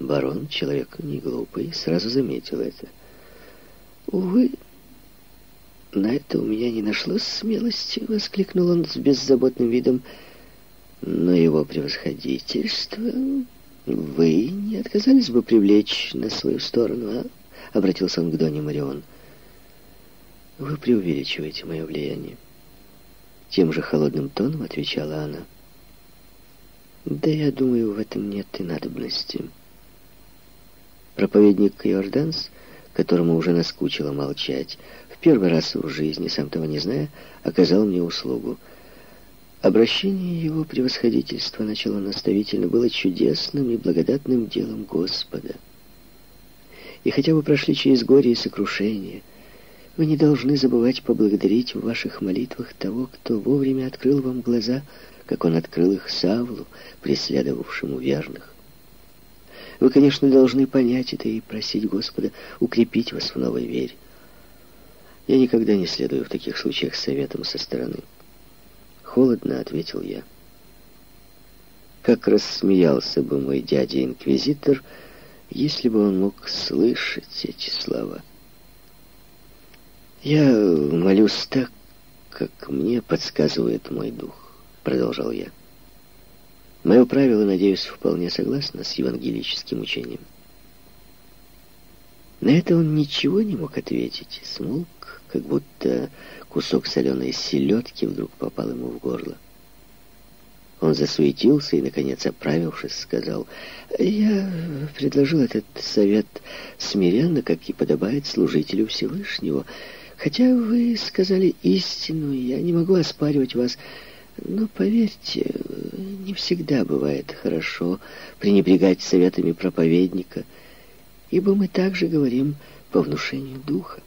Барон, человек не глупый, сразу заметил это. «Увы, на это у меня не нашлось смелости», — воскликнул он с беззаботным видом. «Но его превосходительство вы не отказались бы привлечь на свою сторону, а?» — обратился он к Доне Марион. «Вы преувеличиваете мое влияние». Тем же холодным тоном отвечала она. «Да я думаю, в этом нет и надобности». Проповедник Иорданс, которому уже наскучило молчать, в первый раз в жизни, сам того не зная, оказал мне услугу. Обращение его превосходительства, начало наставительно, было чудесным и благодатным делом Господа. И хотя вы прошли через горе и сокрушение, вы не должны забывать поблагодарить в ваших молитвах того, кто вовремя открыл вам глаза, как он открыл их Савлу, преследовавшему верных. Вы, конечно, должны понять это и просить Господа укрепить вас в новой вере. Я никогда не следую в таких случаях советам со стороны. Холодно ответил я. Как рассмеялся бы мой дядя-инквизитор, если бы он мог слышать эти слова. «Я молюсь так, как мне подсказывает мой дух», — продолжал я. Мое правило, надеюсь, вполне согласно с евангелическим учением. На это он ничего не мог ответить. Смолк, как будто кусок соленой селедки вдруг попал ему в горло. Он засуетился и, наконец, оправившись, сказал, «Я предложил этот совет смиренно, как и подобает служителю Всевышнего. Хотя вы сказали истину, я не могу оспаривать вас, но поверьте, не всегда бывает хорошо пренебрегать советами проповедника, ибо мы также говорим по внушению духа.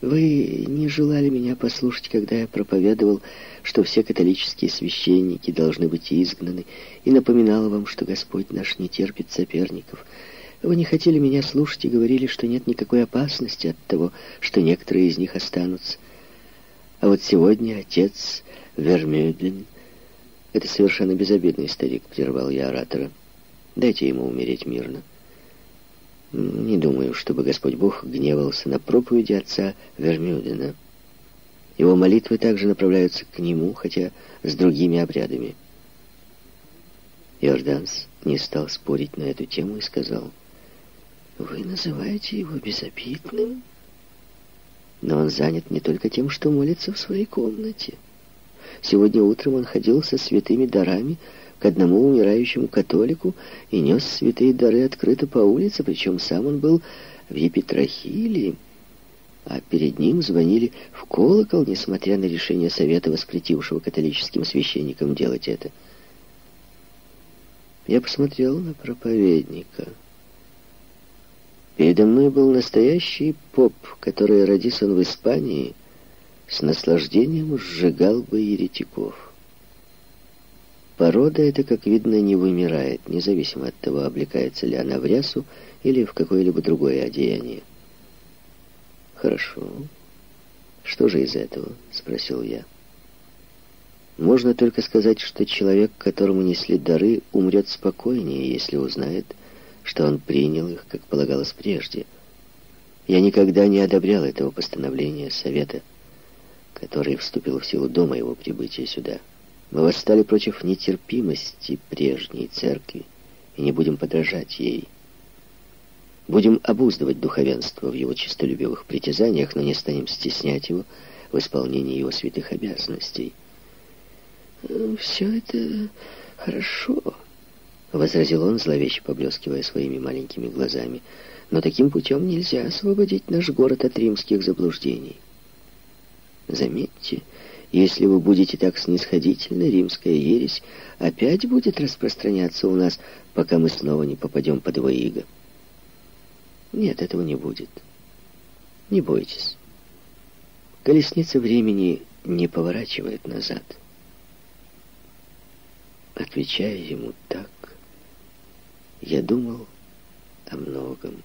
Вы не желали меня послушать, когда я проповедовал, что все католические священники должны быть изгнаны, и напоминал вам, что Господь наш не терпит соперников. Вы не хотели меня слушать и говорили, что нет никакой опасности от того, что некоторые из них останутся. А вот сегодня отец Вермюдлин. Это совершенно безобидный старик, прервал я оратора. Дайте ему умереть мирно. Не думаю, чтобы Господь Бог гневался на проповеди отца Вермюдена. Его молитвы также направляются к нему, хотя с другими обрядами. Иорданс не стал спорить на эту тему и сказал, «Вы называете его безобидным?» Но он занят не только тем, что молится в своей комнате. Сегодня утром он ходил со святыми дарами к одному умирающему католику и нес святые дары открыто по улице, причем сам он был в Епитрахилии, а перед ним звонили в колокол, несмотря на решение совета, воспретившего католическим священникам делать это. Я посмотрел на проповедника. Передо мной был настоящий поп, который родился в Испании, с наслаждением сжигал бы еретиков. Порода эта, как видно, не вымирает, независимо от того, облекается ли она в рясу или в какое-либо другое одеяние. «Хорошо. Что же из этого?» — спросил я. «Можно только сказать, что человек, которому несли дары, умрет спокойнее, если узнает, что он принял их, как полагалось прежде. Я никогда не одобрял этого постановления Совета» который вступил в силу до моего прибытия сюда. Мы восстали против нетерпимости прежней церкви и не будем подражать ей. Будем обуздывать духовенство в его честолюбивых притязаниях, но не станем стеснять его в исполнении его святых обязанностей. «Все это хорошо», — возразил он, зловеще поблескивая своими маленькими глазами. «Но таким путем нельзя освободить наш город от римских заблуждений». Заметьте, если вы будете так снисходительны, римская ересь опять будет распространяться у нас, пока мы снова не попадем под его иго. Нет, этого не будет. Не бойтесь. Колесница времени не поворачивает назад. Отвечая ему так, я думал о многом.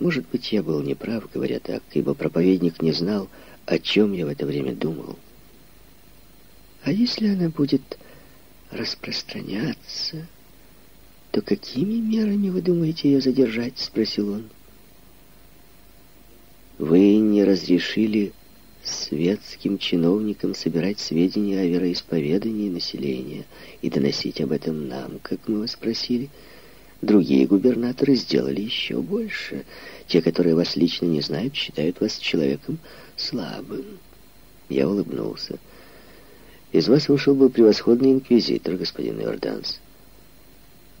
Может быть, я был неправ, говоря так, ибо проповедник не знал, о чем я в это время думал. А если она будет распространяться, то какими мерами вы думаете ее задержать?» — спросил он. «Вы не разрешили светским чиновникам собирать сведения о вероисповедании населения и доносить об этом нам, как мы вас просили. Другие губернаторы сделали еще больше. Те, которые вас лично не знают, считают вас человеком слабым. Я улыбнулся. Из вас вышел бы превосходный инквизитор, господин Иорданс.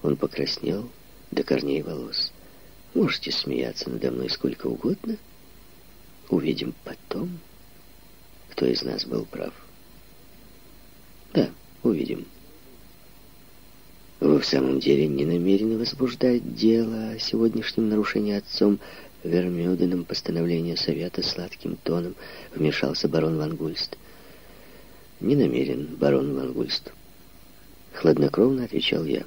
Он покраснел до корней волос. Можете смеяться надо мной сколько угодно. Увидим потом кто из нас был прав. Да, увидим. Вы в самом деле не намерены возбуждать дело о сегодняшнем нарушении отцом Вермюденом постановления совета сладким тоном вмешался барон Ван Гульст. Не намерен, барон Ван Гульст. Хладнокровно отвечал я.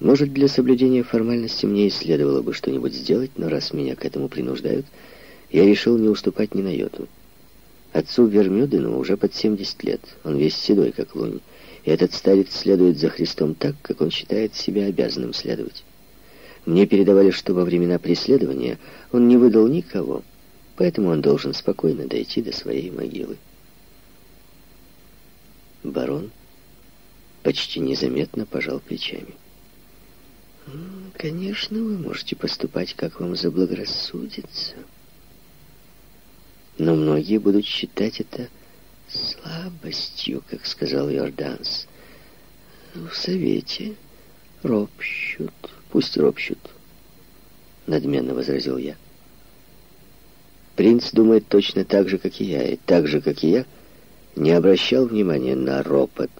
Может, для соблюдения формальности мне и следовало бы что-нибудь сделать, но раз меня к этому принуждают, я решил не уступать ни на йоту. Отцу Вермюдену уже под 70 лет. Он весь седой, как лунь. И этот старец следует за Христом так, как он считает себя обязанным следовать. Мне передавали, что во времена преследования он не выдал никого, поэтому он должен спокойно дойти до своей могилы. Барон почти незаметно пожал плечами. «Конечно, вы можете поступать, как вам заблагорассудится». Но многие будут считать это слабостью, как сказал Йорданс. В совете ропщут, пусть ропщут, надменно возразил я. Принц думает точно так же, как и я, и так же, как и я, не обращал внимания на ропот.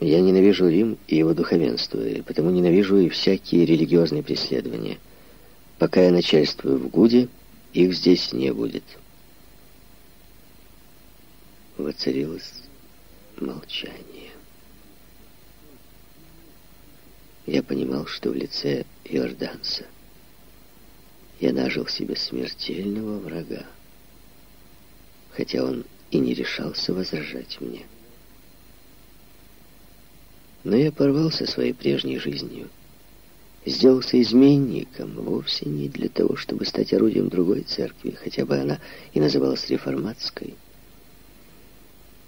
Я ненавижу Рим и его духовенство, и потому ненавижу и всякие религиозные преследования. Пока я начальствую в Гуде, их здесь не будет» воцарилось молчание. Я понимал, что в лице Иорданца я нажил себе смертельного врага, хотя он и не решался возражать мне. Но я порвал со своей прежней жизнью, сделался изменником вовсе не для того, чтобы стать орудием другой церкви, хотя бы она и называлась реформатской,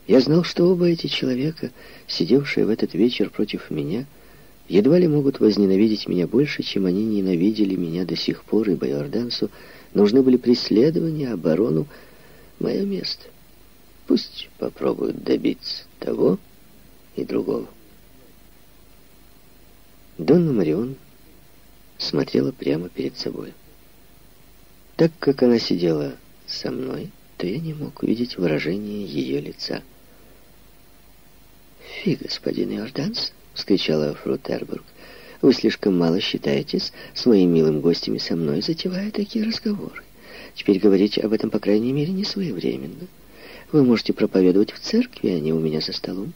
я знал, что оба эти человека, сидевшие в этот вечер против меня, едва ли могут возненавидеть меня больше, чем они ненавидели меня до сих пор, ибо Иордансу нужны были преследования, оборону, мое место. Пусть попробуют добиться того и другого. Донна Марион смотрела прямо перед собой. Так как она сидела со мной, то я не мог увидеть выражение ее лица. «Фи, господин Иорданс!» — вскричала фру Тербург. «Вы слишком мало считаетесь с моим милым гостями со мной, затевая такие разговоры. Теперь говорить об этом, по крайней мере, не своевременно. Вы можете проповедовать в церкви, а не у меня за столом.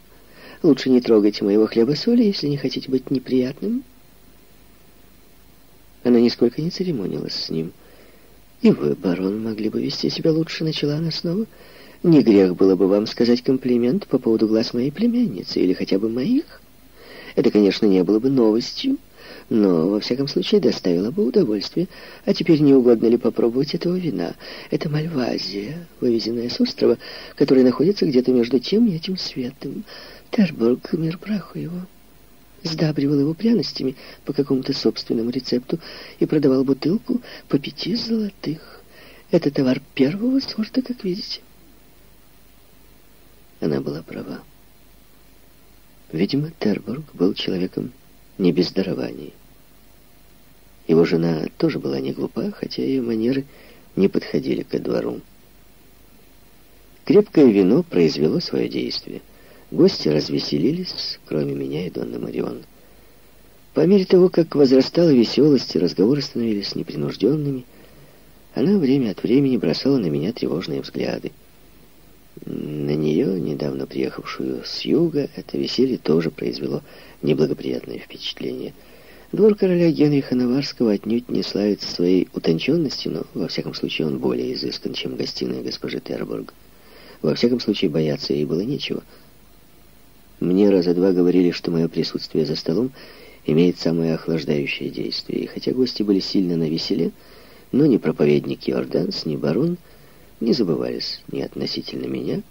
Лучше не трогайте моего хлеба-соли, если не хотите быть неприятным». Она нисколько не церемонилась с ним. «И вы, барон, могли бы вести себя лучше», — начала она снова. Не грех было бы вам сказать комплимент по поводу глаз моей племянницы, или хотя бы моих. Это, конечно, не было бы новостью, но, во всяком случае, доставило бы удовольствие. А теперь не угодно ли попробовать этого вина? Это мальвазия, вывезенная с острова, который находится где-то между тем и этим светом. Тербург, мир праху его, сдабривал его пряностями по какому-то собственному рецепту и продавал бутылку по пяти золотых. Это товар первого сорта, как видите. Она была права. Видимо, Тербург был человеком не без дарований. Его жена тоже была не глупа, хотя ее манеры не подходили ко двору. Крепкое вино произвело свое действие. Гости развеселились, кроме меня и Донны Марион. По мере того, как возрастала веселость и разговоры становились непринужденными, она время от времени бросала на меня тревожные взгляды. На нее, недавно приехавшую с юга, это веселье тоже произвело неблагоприятное впечатление. Двор короля Генриха Наварского отнюдь не славится своей утонченностью, но, во всяком случае, он более изыскан, чем гостиная госпожи Тербург. Во всяком случае, бояться ей было нечего. Мне раза два говорили, что мое присутствие за столом имеет самое охлаждающее действие. И хотя гости были сильно на веселе, но ни проповедник Иорданс, ни барон не забывались ни относительно меня,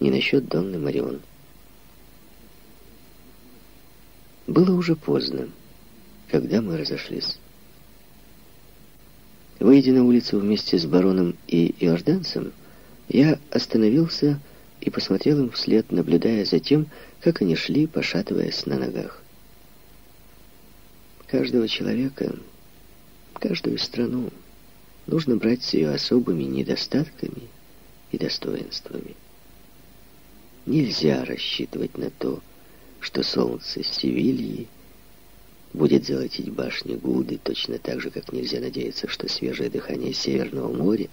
ни насчет Донны Марион. Было уже поздно, когда мы разошлись. Выйдя на улицу вместе с бароном и иорданцем, я остановился и посмотрел им вслед, наблюдая за тем, как они шли, пошатываясь на ногах. Каждого человека, каждую страну нужно брать с ее особыми недостатками и достоинствами. Нельзя рассчитывать на то, что солнце Севильи будет золотить башни Гуды, точно так же, как нельзя надеяться, что свежее дыхание Северного моря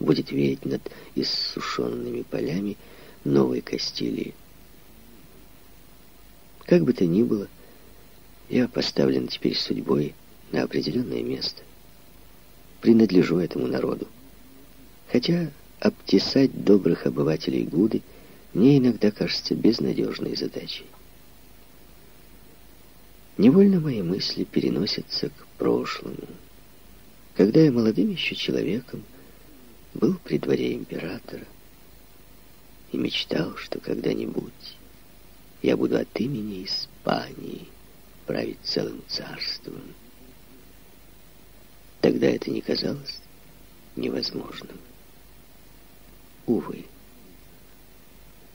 будет веять над иссушенными полями Новой Кастилии. Как бы то ни было, я поставлен теперь судьбой на определенное место. Принадлежу этому народу. Хотя обтесать добрых обывателей Гуды мне иногда кажется безнадежной задачей. Невольно мои мысли переносятся к прошлому. Когда я молодым еще человеком был при дворе императора и мечтал, что когда-нибудь я буду от имени Испании править целым царством. Тогда это не казалось невозможным. Увы.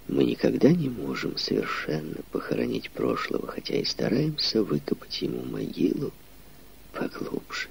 Мы никогда не можем совершенно похоронить прошлого, хотя и стараемся выкопать ему могилу поглубже.